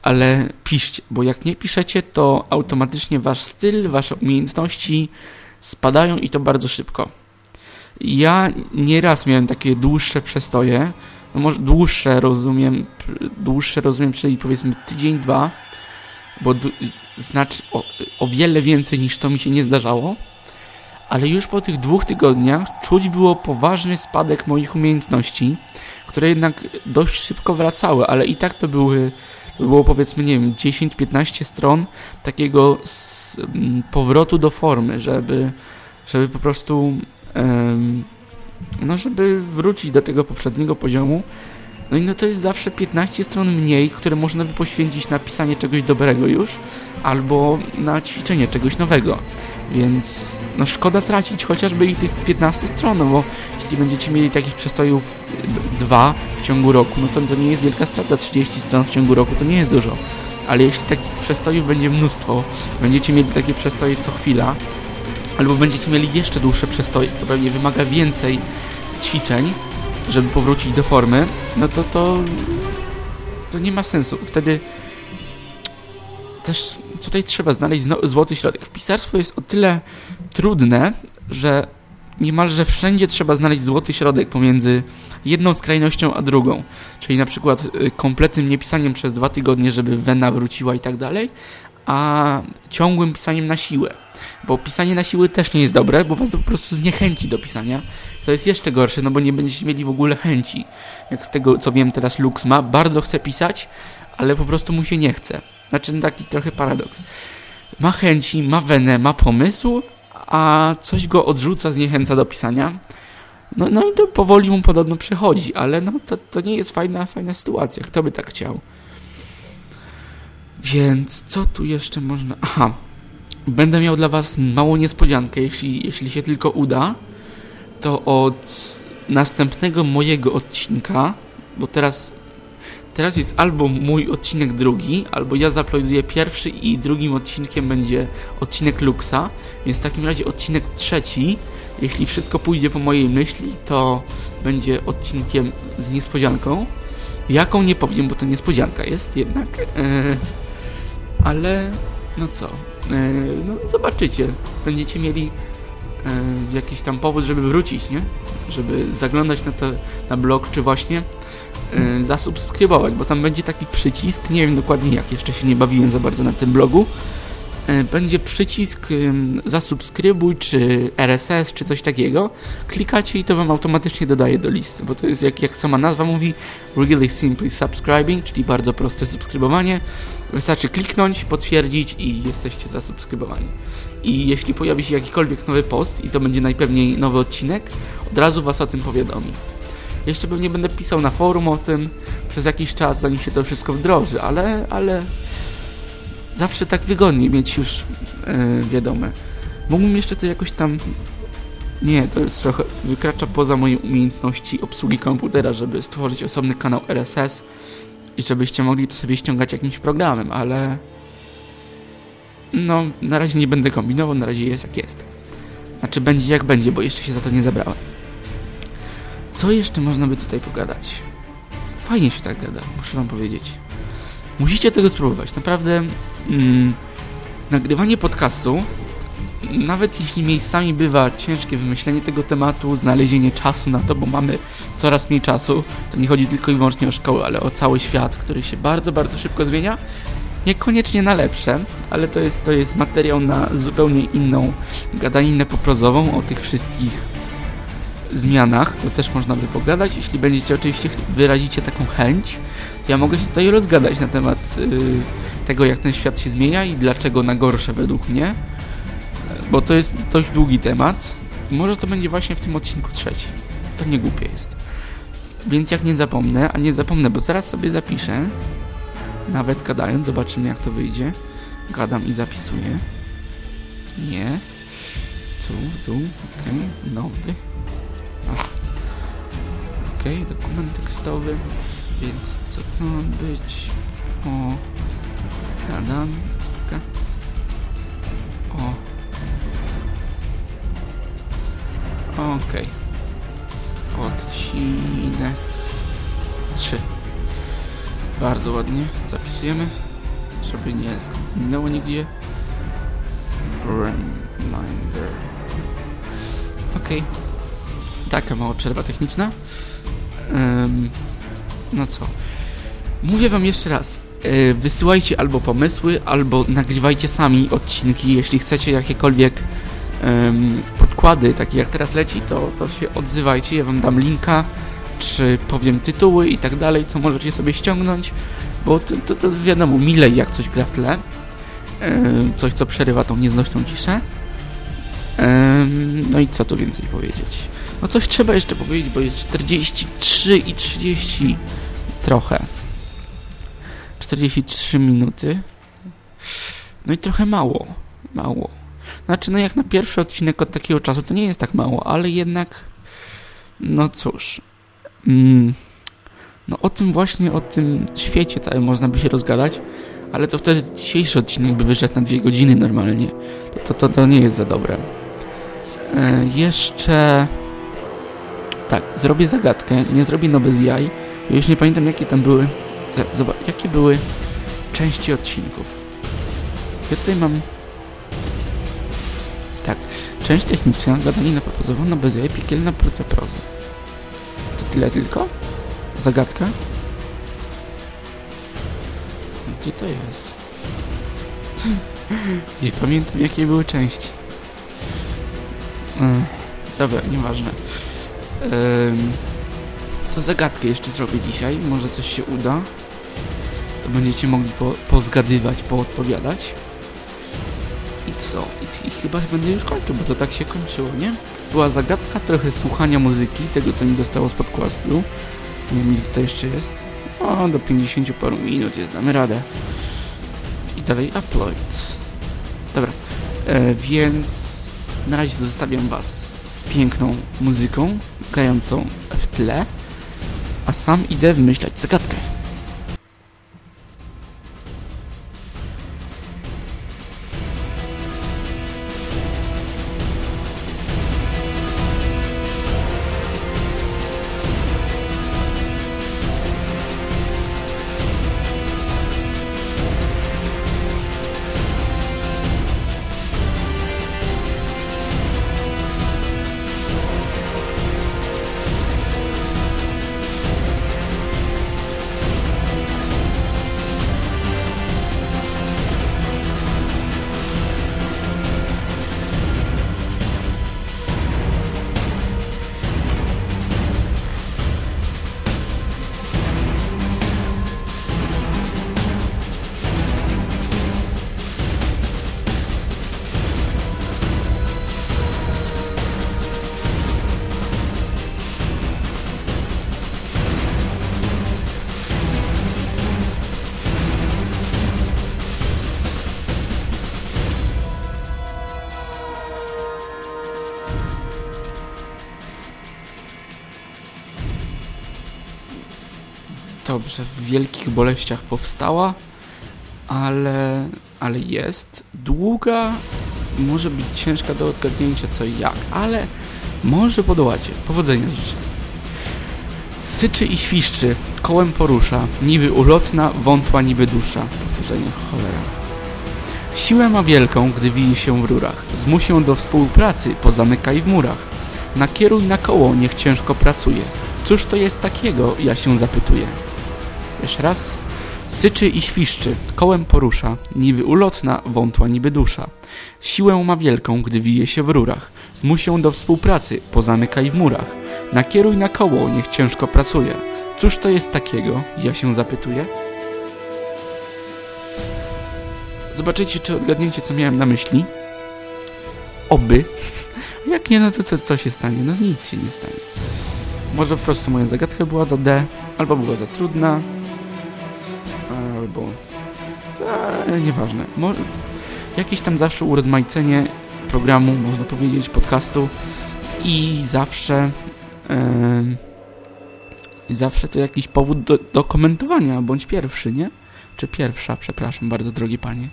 ale piszcie, bo jak nie piszecie, to automatycznie wasz styl, wasze umiejętności, spadają i to bardzo szybko. Ja nieraz miałem takie dłuższe przestoje, no może dłuższe rozumiem, dłuższe rozumiem, czyli powiedzmy tydzień, dwa, bo znaczy o, o wiele więcej niż to mi się nie zdarzało, ale już po tych dwóch tygodniach czuć było poważny spadek moich umiejętności, które jednak dość szybko wracały, ale i tak to były, to było powiedzmy, nie wiem, 10-15 stron takiego Mm, powrotu do formy, żeby, żeby po prostu no żeby wrócić do tego poprzedniego poziomu. No i no to jest zawsze 15 stron mniej, które można by poświęcić na pisanie czegoś dobrego już, albo na ćwiczenie czegoś nowego. Więc no szkoda tracić chociażby i tych 15 stron, no bo jeśli będziecie mieli takich przestojów dwa w ciągu roku, no to to nie jest wielka strata. 30 stron w ciągu roku to nie jest dużo ale jeśli takich przestojów będzie mnóstwo, będziecie mieli takie przestoje co chwila, albo będziecie mieli jeszcze dłuższe przestoje, to pewnie wymaga więcej ćwiczeń, żeby powrócić do formy, no to to, to nie ma sensu. Wtedy też tutaj trzeba znaleźć złoty środek. Pisarstwo jest o tyle trudne, że niemalże wszędzie trzeba znaleźć złoty środek pomiędzy jedną skrajnością a drugą. Czyli na przykład y, kompletnym niepisaniem przez dwa tygodnie, żeby wena wróciła i tak dalej, a ciągłym pisaniem na siłę. Bo pisanie na siłę też nie jest dobre, bo was to po prostu zniechęci do pisania. To jest jeszcze gorsze, no bo nie będziecie mieli w ogóle chęci. Jak z tego co wiem teraz Lux ma, bardzo chce pisać, ale po prostu mu się nie chce. Znaczy taki trochę paradoks. Ma chęci, ma wenę, ma pomysł, a coś go odrzuca, zniechęca do pisania. No, no i to powoli mu podobno przechodzi, ale no to, to nie jest fajna, fajna sytuacja. Kto by tak chciał? Więc co tu jeszcze można... Aha, będę miał dla Was małą niespodziankę, jeśli, jeśli się tylko uda. To od następnego mojego odcinka, bo teraz Teraz jest albo mój odcinek drugi, albo ja zaploiduję pierwszy i drugim odcinkiem będzie odcinek Luxa, więc w takim razie odcinek trzeci, jeśli wszystko pójdzie po mojej myśli, to będzie odcinkiem z niespodzianką. Jaką nie powiem, bo to niespodzianka jest jednak. Eee, ale no co, eee, no zobaczycie. Będziecie mieli jakiś tam powód, żeby wrócić, nie? Żeby zaglądać na, to, na blog, czy właśnie Y, zasubskrybować, bo tam będzie taki przycisk, nie wiem dokładnie jak, jeszcze się nie bawiłem za bardzo na tym blogu. Y, będzie przycisk zasubskrybuj, czy RSS, czy coś takiego. Klikacie i to Wam automatycznie dodaje do listy, bo to jest jak, jak sama nazwa mówi, really simply subscribing, czyli bardzo proste subskrybowanie. Wystarczy kliknąć, potwierdzić i jesteście zasubskrybowani. I jeśli pojawi się jakikolwiek nowy post i to będzie najpewniej nowy odcinek, od razu Was o tym powiadomi. Jeszcze pewnie będę pisał na forum o tym przez jakiś czas, zanim się to wszystko wdroży, ale, ale zawsze tak wygodniej mieć już yy, wiadome. Mógłbym jeszcze to jakoś tam... Nie, to jest trochę wykracza poza moje umiejętności obsługi komputera, żeby stworzyć osobny kanał RSS i żebyście mogli to sobie ściągać jakimś programem, ale... No, na razie nie będę kombinował, na razie jest jak jest. Znaczy będzie jak będzie, bo jeszcze się za to nie zabrałem. Co jeszcze można by tutaj pogadać? Fajnie się tak gada, muszę wam powiedzieć. Musicie tego spróbować. Naprawdę mm, nagrywanie podcastu, nawet jeśli miejscami bywa ciężkie wymyślenie tego tematu, znalezienie czasu na to, bo mamy coraz mniej czasu, to nie chodzi tylko i wyłącznie o szkołę, ale o cały świat, który się bardzo, bardzo szybko zmienia. Niekoniecznie na lepsze, ale to jest, to jest materiał na zupełnie inną gadaninę poprozową o tych wszystkich zmianach, to też można by pogadać. Jeśli będziecie oczywiście wyrazicie taką chęć, ja mogę się tutaj rozgadać na temat yy, tego, jak ten świat się zmienia i dlaczego na gorsze według mnie, bo to jest dość długi temat. Może to będzie właśnie w tym odcinku trzeci. To nie głupie jest. Więc jak nie zapomnę, a nie zapomnę, bo zaraz sobie zapiszę, nawet gadając, zobaczymy jak to wyjdzie. Gadam i zapisuję. Nie. Tu, w dół, okay. nowy. Okej, okay, dokument tekstowy. Więc co to ma być? O. Jadanka. O. Okej. Okay. Odcinek 3. Bardzo ładnie. Zapisujemy, żeby nie zginęło nigdzie. Reminder. Okay. Taka mała przerwa techniczna. Um, no co? Mówię wam jeszcze raz. Yy, wysyłajcie albo pomysły, albo nagrywajcie sami odcinki. Jeśli chcecie jakiekolwiek um, podkłady, takie jak teraz leci, to, to się odzywajcie. Ja wam dam linka, czy powiem tytuły i tak dalej, co możecie sobie ściągnąć. Bo to, to, to wiadomo, milej jak coś gra w tle. Yy, coś, co przerywa tą nieznośną ciszę. No i co tu więcej powiedzieć? No coś trzeba jeszcze powiedzieć, bo jest 43 i 30 trochę. 43 minuty. No i trochę mało. Mało. Znaczy, no jak na pierwszy odcinek od takiego czasu to nie jest tak mało, ale jednak no cóż. Mm, no o tym właśnie, o tym świecie całym można by się rozgadać, ale to wtedy dzisiejszy odcinek by wyszedł na dwie godziny normalnie. To, to, to nie jest za dobre. E, jeszcze... Tak, zrobię zagadkę, nie zrobię no bez jaj. już nie pamiętam jakie tam były... Zobacz, jakie były części odcinków. Ja tutaj mam... Tak, część techniczna, gadanina propozowana bez jaj, piekielna proza proza. Tyle tylko? Zagadka? Gdzie to jest? nie pamiętam jakie były części. Mm, dobra, nieważne. Ym, to zagadkę jeszcze zrobię dzisiaj. Może coś się uda. To będziecie mogli po, pozgadywać, poodpowiadać. I co? I, I, chyba będę już kończył, bo to tak się kończyło, nie? Była zagadka, trochę słuchania muzyki, tego co mi zostało z podcastu. Nie wiem, ile to jeszcze jest. O, do 50 paru minut jest, damy radę. I dalej upload. Dobra, e, więc na razie zostawiam Was z piękną muzyką grającą w tle, a sam idę wymyślać zagadkę. Dobrze, w wielkich boleściach powstała, ale, ale jest długa, może być ciężka do odgadnięcia co i jak, ale może podołacie. Powodzenia życzę. Syczy i świszczy, kołem porusza, niby ulotna, wątła niby dusza. Powtórzenie cholera. Siłę ma wielką, gdy wije się w rurach. Zmuś ją do współpracy, pozamykaj w murach. Nakieruj na koło, niech ciężko pracuje. Cóż to jest takiego, ja się zapytuję. Jeszcze raz. Syczy i świszczy, kołem porusza, niby ulotna, wątła niby dusza. Siłę ma wielką, gdy wije się w rurach. Zmuś ją do współpracy, pozamykaj w murach. Nakieruj na koło, niech ciężko pracuje. Cóż to jest takiego, ja się zapytuję? Zobaczycie, czy odgadniecie, co miałem na myśli. Oby. Jak nie, no to co, co się stanie? No nic się nie stanie. Może po prostu moja zagadka była do D, albo była za trudna, albo... Eee, nieważne. Może... Jakieś tam zawsze urozmaicenie programu, można powiedzieć, podcastu i zawsze... Eee, zawsze to jakiś powód do, do, komentowania, bądź pierwszy, nie? Czy pierwsza, przepraszam bardzo, drogie panie.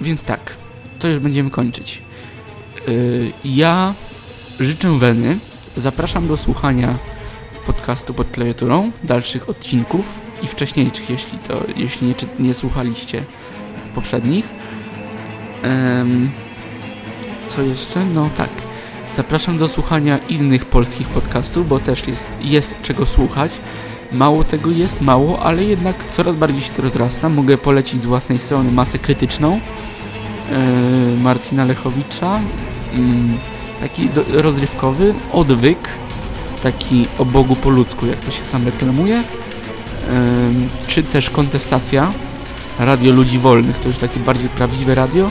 Więc tak, to już będziemy kończyć. Eee, ja życzę Weny, zapraszam do słuchania podcastu pod klawiaturą, dalszych odcinków i wcześniejszych, jeśli to, jeśli nie, nie słuchaliście poprzednich. Um, co jeszcze? No tak. Zapraszam do słuchania innych polskich podcastów, bo też jest, jest czego słuchać. Mało tego jest, mało, ale jednak coraz bardziej się to rozrasta. Mogę polecić z własnej strony masę krytyczną yy, Martina Lechowicza. Yy, taki do, rozrywkowy, odwyk, taki o Bogu po ludzku, jak to się sam reklamuje czy też kontestacja Radio Ludzi Wolnych, to już takie bardziej prawdziwe radio.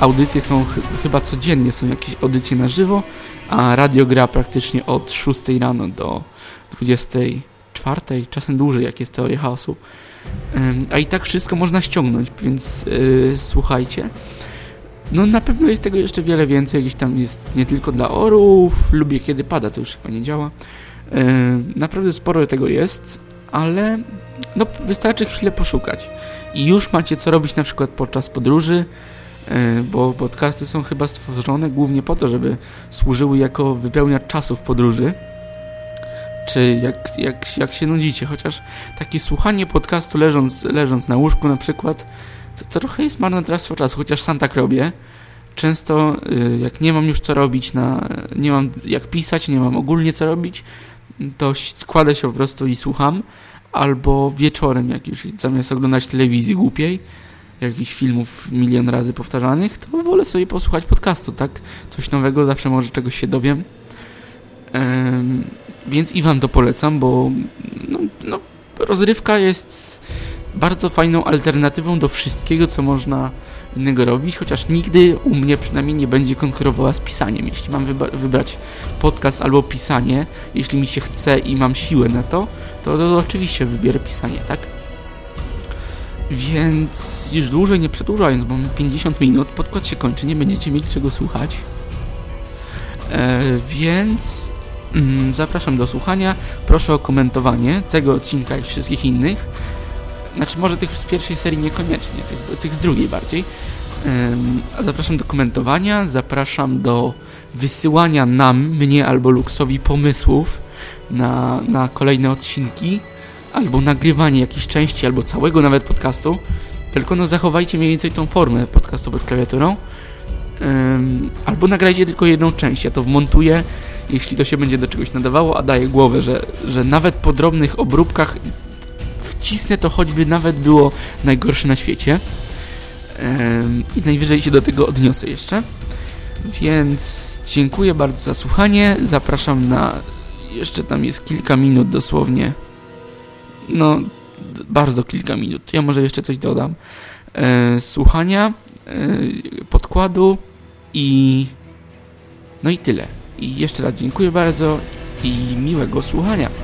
Audycje są ch chyba codziennie, są jakieś audycje na żywo, a radio gra praktycznie od 6 rano do 24, czasem dłużej, jak jest teoria chaosu. A i tak wszystko można ściągnąć, więc yy, słuchajcie. No na pewno jest tego jeszcze wiele więcej, jakieś tam jest nie tylko dla orów, lubię kiedy pada, to już chyba nie działa. Yy, naprawdę sporo tego jest, ale no, wystarczy chwilę poszukać. I już macie co robić na przykład podczas podróży, e, bo podcasty są chyba stworzone głównie po to, żeby służyły jako wypełniacz czasu w podróży. Czy jak, jak, jak się nudzicie, chociaż takie słuchanie podcastu leżąc, leżąc na łóżku na przykład, to, trochę jest marnotrawstwo czasu, chociaż sam tak robię. Często e, jak nie mam już co robić, na, nie mam jak pisać, nie mam ogólnie co robić, to kładę się po prostu i słucham, albo wieczorem, jak już zamiast oglądać telewizji głupiej, jakichś filmów milion razy powtarzanych, to wolę sobie posłuchać podcastu, tak? Coś nowego, zawsze może czegoś się dowiem. Więc i wam to polecam, bo no, no, rozrywka jest bardzo fajną alternatywą do wszystkiego, co można innego robić, chociaż nigdy u mnie przynajmniej nie będzie konkurowała z pisaniem. Jeśli mam wybrać podcast albo pisanie, jeśli mi się chce i mam siłę na to, to, to oczywiście wybierę pisanie, tak? Więc już dłużej nie przedłużając, bo mam 50 minut, podkład się kończy, nie będziecie mieli czego słuchać. E, więc mm, zapraszam do słuchania. Proszę o komentowanie tego odcinka i wszystkich innych. Znaczy, może tych z pierwszej serii niekoniecznie, tych, tych z drugiej bardziej. zapraszam do komentowania, zapraszam do wysyłania nam, mnie albo Luxowi pomysłów na, na kolejne odcinki, albo nagrywanie jakiejś części, albo całego nawet podcastu. Tylko no zachowajcie mniej więcej tą formę podcastu pod klawiaturą. albo nagrajcie tylko jedną część, ja to wmontuję, jeśli to się będzie do czegoś nadawało, a daję głowę, że, że nawet po drobnych obróbkach wcisnę to choćby nawet było najgorsze na świecie. I najwyżej się do tego odniosę jeszcze. Więc dziękuję bardzo za słuchanie. Zapraszam na. Jeszcze tam jest kilka minut dosłownie. No, bardzo kilka minut. Ja może jeszcze coś dodam. E, słuchania, e, podkładu i. No i tyle. I jeszcze raz dziękuję bardzo i miłego słuchania.